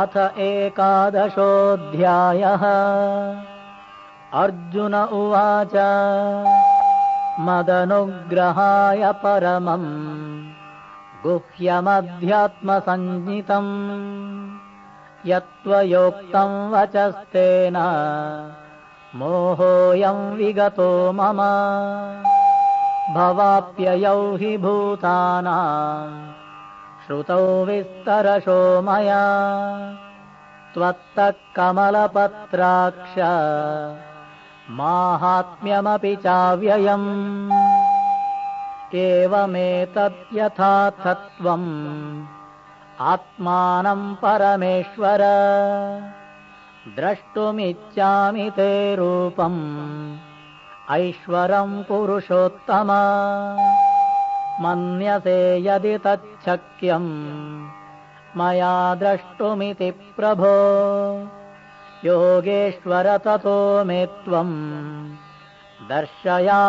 अथ एकादशोऽध्यायः। अर्जुन उवाच मदनुग्रहाय परमम् गुह्यमध्यात्मसञ्ज्ञितम् यत्त्वयोक्तम् वचस्तेन मोहोऽयम् विगतो मम। भवाप्ययौ हि भूतानाम् श्रुतौ विस्तरशो मया। त्वत्तः कमलपत्राक्ष माहात्म्यमपि चाव्ययम्। एवमेतद्यथार्थत्वम् आत्मानम् परमेश्वर। द्रष्टुमिच्छामि ते रूपम् ऐश्वरम् पुरुषोत्तम मन्यसे यदि तच्छक्यम्। मया द्रष्टुमिति प्रभो। योगेश्वर ततो मे त्वम्। दर्शयात्मानमव्ययम्।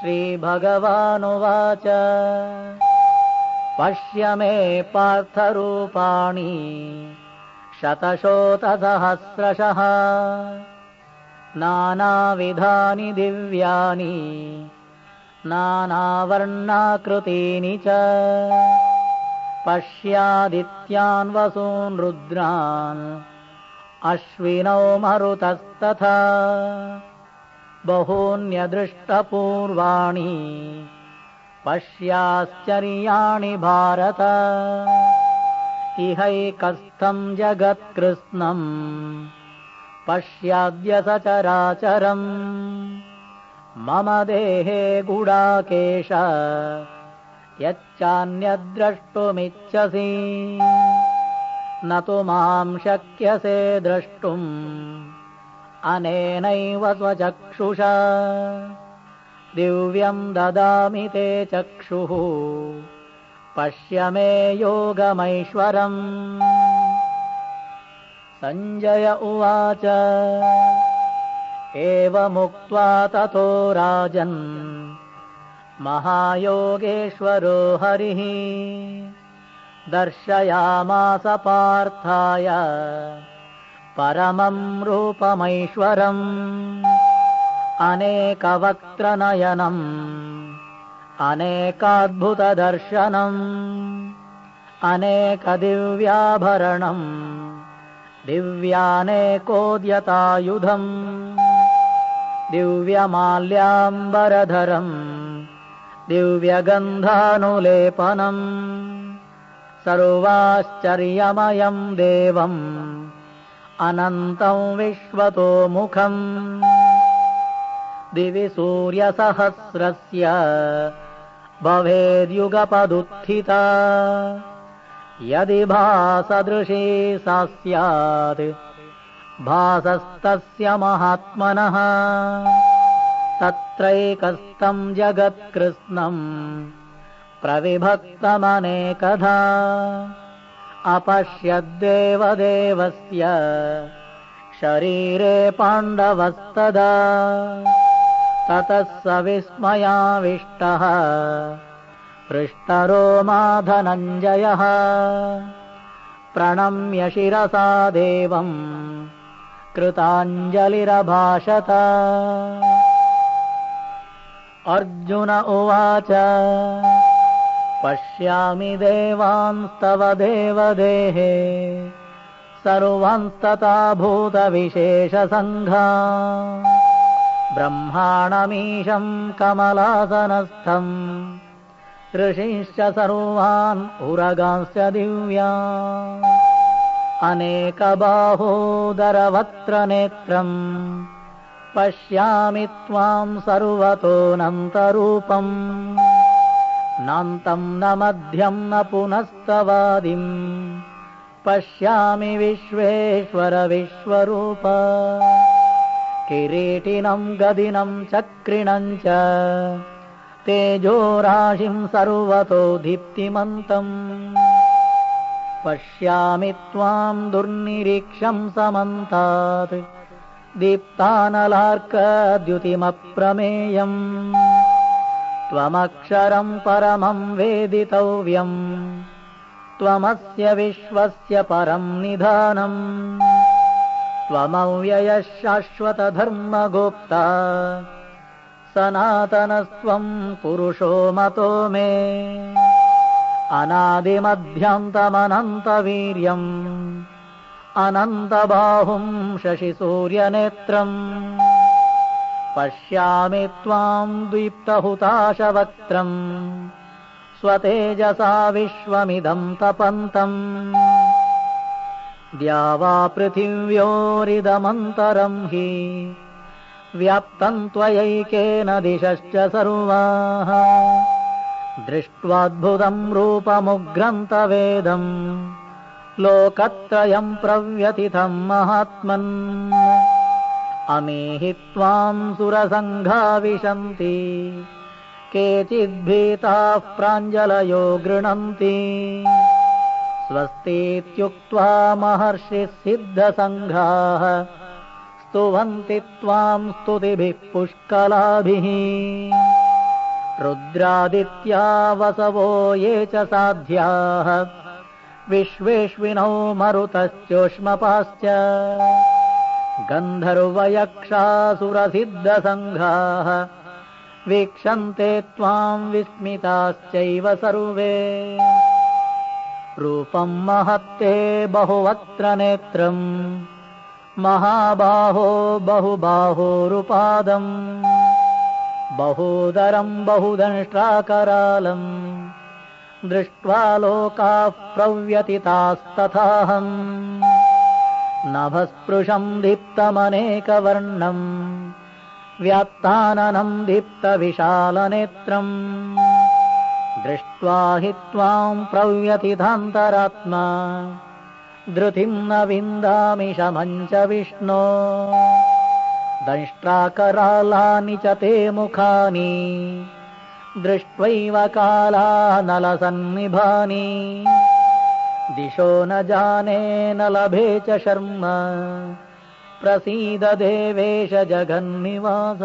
श्रीभगवानुवाच। पश्य मे पार्थरूपाणि। शतशोतसहस्रशः नानाविधानि दिव्यानि नानावर्णाकृतीनि च। पश्यादित्यान् वसून् रुद्रान् अश्विनौ मरुतस्तथा। बहून्यदृष्टपूर्वाणि पश्याश्चर्याणि भारत। इहैकस्थम् जगत्कृत्स्नम् पश्याद्य सचराचरम् मम देहे गुडाकेश यच्चान्यद्रष्टुमिच्छसि। न तु माम् शक्यसे द्रष्टुम् अनेनैव स्वचक्षुषा। दिव्यम् ददामि ते चक्षुः पश्य मे योगमैश्वरम् सञ्जय उवाच। एवमुक्त्वा ततो राजन् महायोगेश्वरो हरिः। दर्शयामास पार्थाय परमम् रूपमैश्वरम्। अनेकवक्त्रनयनम् अनेकाद्भुतदर्शनम् अनेकदिव्याभरणम् दिव्यानेकोद्यतायुधम् दिव्यमाल्याम्बरधरम्। दिव्यगन्धानुलेपनम्। सर्वाश्चर्यमयम् देवम्। अनन्तम् विश्वतो मुखम् दिवि सूर्यसहस्रस्य भवेद्युगपदुत्थिता यदि भासदृशी सा स्यात्। भासस्तस्य महात्मनः। तत्रैकस्तम् जगत्कृत्स्नम् प्रविभक्तमनेकधा। अपश्यद्देवदेवस्य शरीरे पाण्डवस्तदा। ततः स विस्मयाविष्टः पृष्टरो माधनञ्जयः। प्रणम्य शिरसा देवम् कृताञ्जलिरभाषत। अर्जुन उवाच पश्यामि देवांस्तव देवदेहे सर्वांस्तथा भूतविशेषसङ्घा ब्रह्माणमीशम् कमलासनस्थम् ऋषिश्च सर्वान् उरगांश्च दिव्या अनेकबाहोदरवक्त्रनेत्रम्। पश्यामि त्वाम् सर्वतोऽनन्तरूपम्। नान्तम् न मध्यम् न पुनस्तवादिम्। पश्यामि विश्वेश्वर विश्वरूप। किरीटिनम् गदिनम् चक्रिणम् च तेजोराशिम् सर्वतो दीप्तिमन्तम् पश्यामि त्वाम् दुर्निरीक्षम् समन्तात्। दीप्तानलार्कद्युतिमप्रमेयम्। त्वमक्षरम् परमम् वेदितव्यम्। त्वमस्य विश्वस्य परम् निधानम् त्वमव्ययः शाश्वतधर्मगुप्ता सनातनस्त्वम् पुरुषो मतो मे। अनादिमध्यान्तमनन्तवीर्यम् अनन्तबाहुम् शशिसूर्यनेत्रम्। पश्यामि त्वाम् द्वीप्तहुताशवक्त्रम् स्वतेजसा विश्वमिदम् तपन्तम्। द्यावा पृथिव्योरिदमन्तरम् हि व्याप्तम् त्वयैकेन दिशश्च सर्वाः। दृष्ट्वाद्भुतम् रूपमुग्रन्तवेदम्। लोकत्रयम् प्रव्यतिथम् महात्मन्। अमेहि त्वाम् सुरसङ्घा विशन्ति। केचिद्भीताः प्राञ्जलयो गृह्णन्ति स्वस्तीत्युक्त्वा महर्षिः सिद्धसङ्घाः स्तुवन्ति त्वाम् स्तुतिभिः पुष्कलाभिः। रुद्रादित्या वसवो ये च साध्याः। विश्वेष्विनौ मरुतश्चोष्मपाश्च। गन्धर्वयक्षासुरसिद्धसङ्घाः। वीक्षन्ते त्वाम् विस्मिताश्चैव सर्वे। रूपम् महत्ते बहुवक्त्र नेत्रम् महाबाहो बहुबाहोरुपादम् बहूदरम् बहुदंष्ट्राकरालम् दृष्ट्वा लोकाः प्रव्यतितास्तथाहम् नभस्पृशम् दीप्तमनेकवर्णम् व्यात्ताननम् दीप्तविशालनेत्रम् दृष्ट्वा हि त्वाम् प्रव्यतिथान्तरात्मा धृतिम् न विन्दामि शमम् च विष्णो। दंष्ट्राकरालानि च ते मुखानि। दृष्ट्वैव काला नलसन्निभानि दिशो न जाने न लभे च शर्म। प्रसीद देवेश जगन्निवास।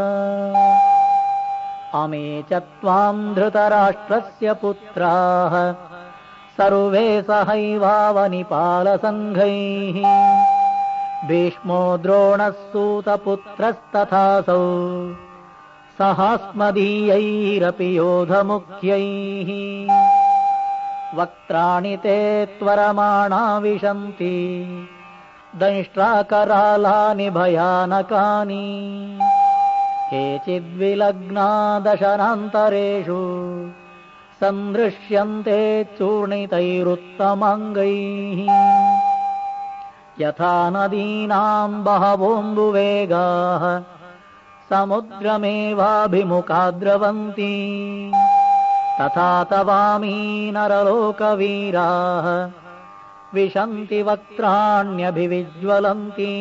अमे च त्वाम् धृतराष्ट्रस्य पुत्राः सर्वे सहैवावनिपालसङ्घैः। भीष्मो द्रोणः सूतपुत्रस्तथासौ सहास्मदीयैरपि योधमुख्यैः। वक्त्राणि ते त्वरमाणा विशन्ति दंष्ट्राकरालानि भयानकानि। केचिद्विलग्ना दशनान्तरेषु सन्दृश्यन्ते चूर्णितैरुत्तमाङ्गैः। यथा नदीनाम् बहवोऽम्बुवेगाः समुद्रमेवाभिमुखा द्रवन्ति तथा तवामी नरलोकवीराः विशन्ति वक्त्राण्यभिविज्वलन्ति।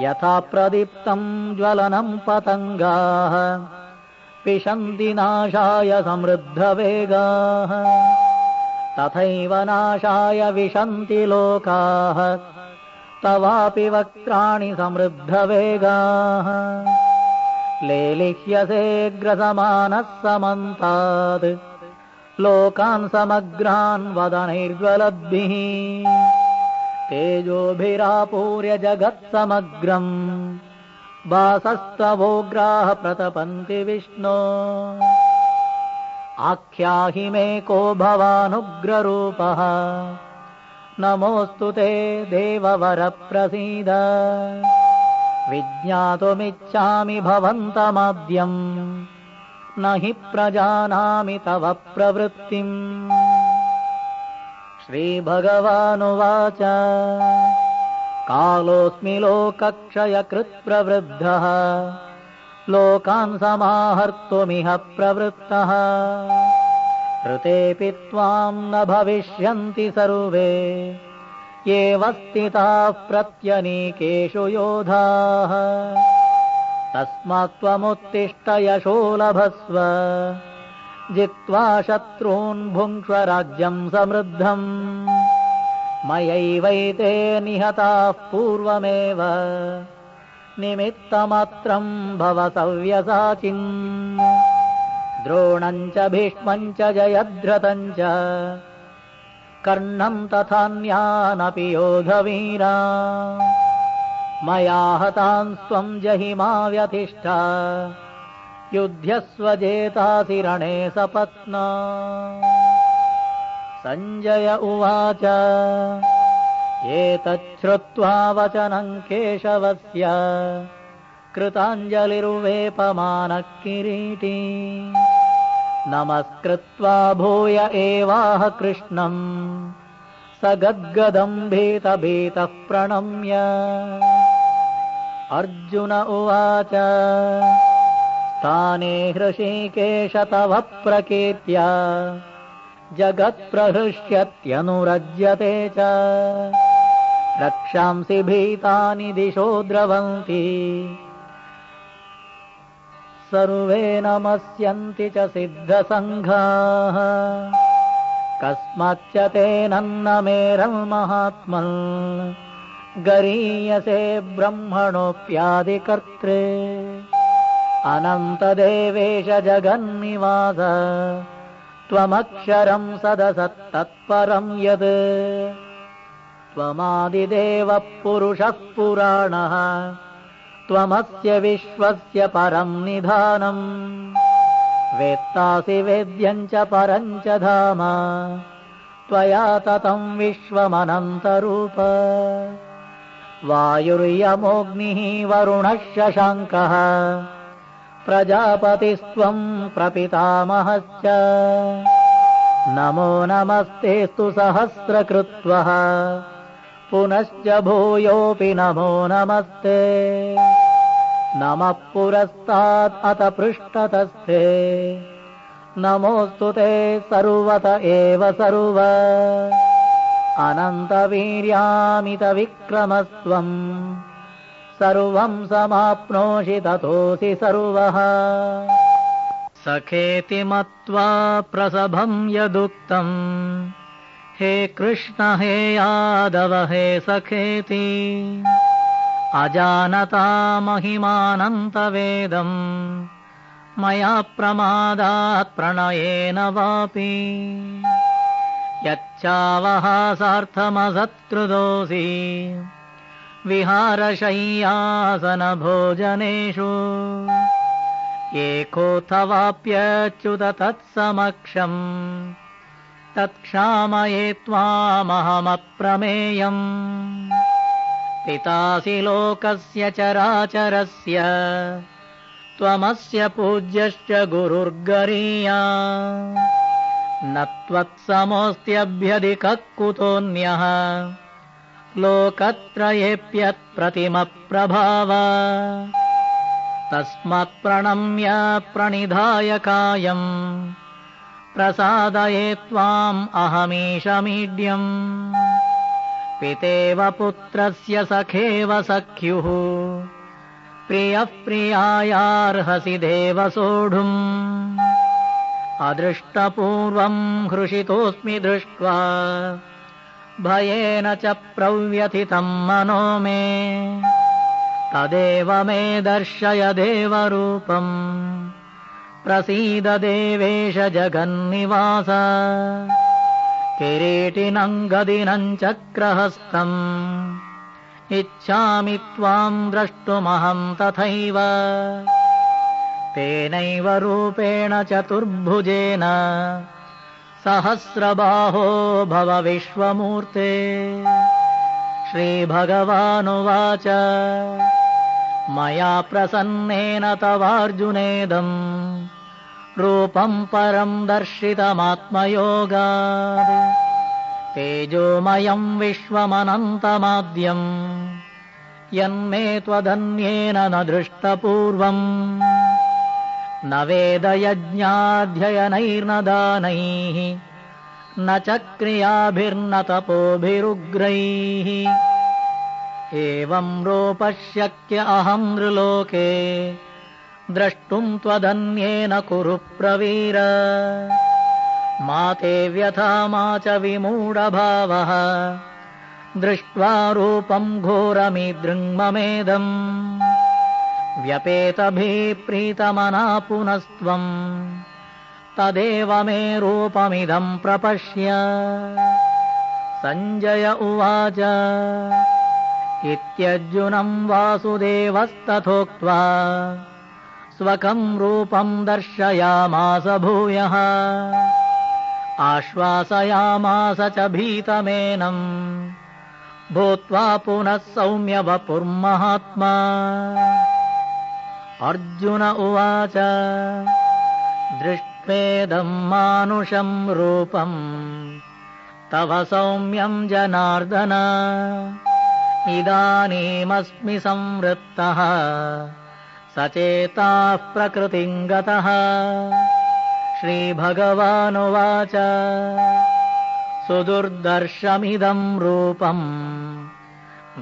यथा प्रदीप्तम् ज्वलनम् पतङ्गाः विशन्ति नाशाय समृद्धवेगाः। तथैव नाशाय विशन्ति लोकाः। तवापि वक्त्राणि समृद्धवेगाः। लेलिह्यसेऽग्रसमानः समन्तात्। लोकान् समग्रान् वदनैर्ज्वलद्भिः तेजोभिरापूर्य जगत्समग्रम् वासस्तवोग्राः प्रतपन्ति विष्णो। आख्याहि मे को भवानुग्ररूपः। नमोऽस्तु ते देववरप्रसीद। विज्ञातुमिच्छामि भवन्तमाद्यम् न हि प्रजानामि तव प्रवृत्तिम्। श्रीभगवानुवाच कालोऽस्मि लोकक्षयकृत्प्रवृद्धः लोकान् समाहर्तुमिह प्रवृत्तः। ऋतेऽपि त्वाम् न भविष्यन्ति सर्वे। एव स्थिताः प्रत्यनीकेषु योधाः। तस्मात् त्वमुत्तिष्ठ यशो लभस्व। जित्वा शत्रून् भुङ्क्ष्व राज्यम् समृद्धम् मयैवैते निहताः पूर्वमेव। निमित्तमात्रम् भव सव्यसाचिन्। द्रोणम् च भीष्मम् च जयद्रतम् च। कर्णम् तथान्यानपि योधवीरा। मया हतान् स्वम् जहिमा व्यतिष्ठ। युध्यस्वजेतासि रणे सपत्ना सञ्जय उवाच। एतच्छ्रुत्वा वचनम् केशवस्य। कृताञ्जलिर्वेपमानः किरीटी नमस्कृत्वा भूय एवाह कृष्णम्। स गद्गदम् भीतभीतः प्रणम्य अर्जुन उवाच। स्थाने हृषीकेश तव प्रकीर्त्य जगत्प्रहृष्यत्यनुरज्यते च। रक्षांसि भीतानि दिशो द्रवन्ति। सर्वे नमस्यन्ति च सिद्धसङ्घाः। कस्माच्च तेनन्नमेरल्महात्मन् गरीयसे ब्रह्मणोऽप्यादिकर्त्रे। अनन्तदेवेश जगन्निवास त्वमक्षरम् सदसत्तत्परम् यत् त्वमादिदेवः पुरुषः पुराणः त्वमस्य विश्वस्य परम् निधानम्। वेत्तासि वेद्यम् च परम् च धाम त्वया ततम् विश्वमनन्तरूप। वायुर्यमोऽग्निः वरुणः शशाङ्कः प्रजापतिस्त्वम् प्रपितामहश्च। नमो नमस्तेस्तु सहस्रकृत्वः। पुनश्च भूयोऽपि नमो नमस्ते। नमः पुरस्तात् अत पृष्ठतस्थे। नमोऽस्तु ते सर्वत एव सर्व। अनन्तवीर्यामितविक्रमस्त्वम् सर्वम् समाप्नोषि ततोऽसि सर्वः। सखेति मत्वा प्रसभम् यदुक्तम्। हे कृष्ण हे यादव हे सखेति। अजानता महिमानन्तवेदम् मया प्रमादात् प्रणयेन वापि। यच्चावहासार्थमसत्कृतोऽसि विहारशय्यासनभोजनेषु। एकोऽथवाप्यच्युत तत्समक्षम् तत्क्षामये त्वामहमप्रमेयम्। पितासि लोकस्य चराचरस्य त्वमस्य पूज्यश्च गुरुर्गरीया। न त्वत्समोऽस्त्यभ्यधिकः कुतोऽन्यः लोकत्रयेऽप्यत्प्रतिमप्रभाव। तस्मात्प्रणम्य प्रणिधाय कायम् प्रसादये त्वाम् अहमीशमीड्यम्। पितेव पुत्रस्य सखेव सख्युः। प्रियः प्रियायार्हसि देव सोढुम् अदृष्टपूर्वम् हृषितोऽस्मि दृष्ट्वा भयेन च प्रव्यथितम् मनो मे। तदेव मे दर्शय देवरूपम्। प्रसीद देवेश जगन्निवास। किरीटिनम् गदिनम् चक्रहस्तम्। इच्छामि त्वाम् द्रष्टुमहम् तथैव। तेनैव रूपेण चतुर्भुजेन सहस्रबाहो भव विश्वमूर्ते। श्रीभगवानुवाच। मया प्रसन्नेन तवार्जुनेदम्। रूपम् परम् दर्शितमात्मयोगात्। तेजोमयम् विश्वमनन्तमाद्यम्। यन्मे त्वदन्येन न दृष्टपूर्वम् न वेदयज्ञाध्ययनैर्न दानैः न च क्रियाभिर्न तपोभिरुग्रैः एवम् रूपशक्य अहम् नृलोके द्रष्टुम् त्वदन्येन कुरु प्रवीर। मा ते व्यथा मा च विमूढभावः दृष्ट्वा रूपम् घोरमिदृङ्ममेदम् व्यपेतभिप्रीतमना पुनस्त्वम् तदेव मे रूपमिदम् प्रपश्य। सञ्जय उवाच इत्यर्जुनम् वासुदेवस्तथोक्त्वा स्वकम् रूपम् दर्शयामास भूयः। आश्वासयामास च भीतमेनम् भूत्वा पुनः सौम्य वपुर्महात्मा अर्जुन उवाच दृष्ट्वेदम् मानुषम् रूपम् तव सौम्यम् जनार्दन इदानीमस्मि संवृत्तः सचेताः प्रकृतिम् गतः। श्रीभगवानुवाच सुदुर्दर्शमिदम् रूपम्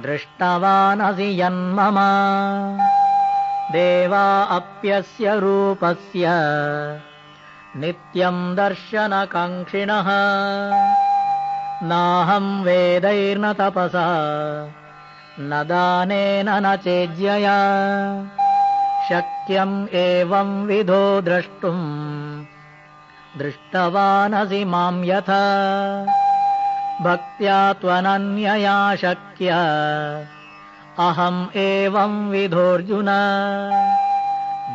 दृष्टवानसि यन्मम देवा अप्यस्य रूपस्य। नित्यम् दर्शनकाङ्क्षिणः। नाहम् वेदैर्न तपसा। न दानेन न चेज्यया। शक्यम् एवम् विधो द्रष्टुम्। दृष्टवानसि माम् यथा। भक्त्या त्वनन्यया शक्य अहम् एवम् विधोऽर्जुन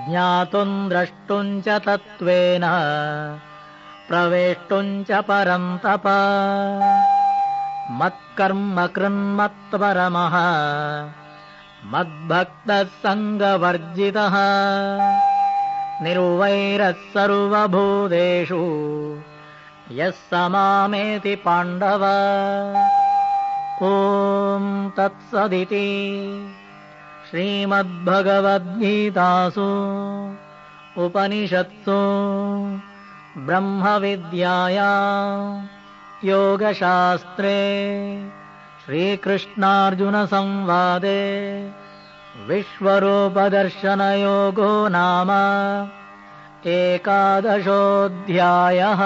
ज्ञातुम् द्रष्टुम् च तत्त्वेन प्रवेष्टुम् च परम् तप। मत्कर्म कृन्मत्परमः मद्भक्तः सङ्गवर्जितः। निर्वैरः सर्वभूतेषु यः समामेति पाण्डव ॐ तत्सदिति श्रीमद्भगवद्गीतासु उपनिषत्सु ब्रह्मविद्याया योगशास्त्रे श्रीकृष्णार्जुनसंवादे विश्वरूपदर्शनयोगो नाम एकादशोऽध्यायः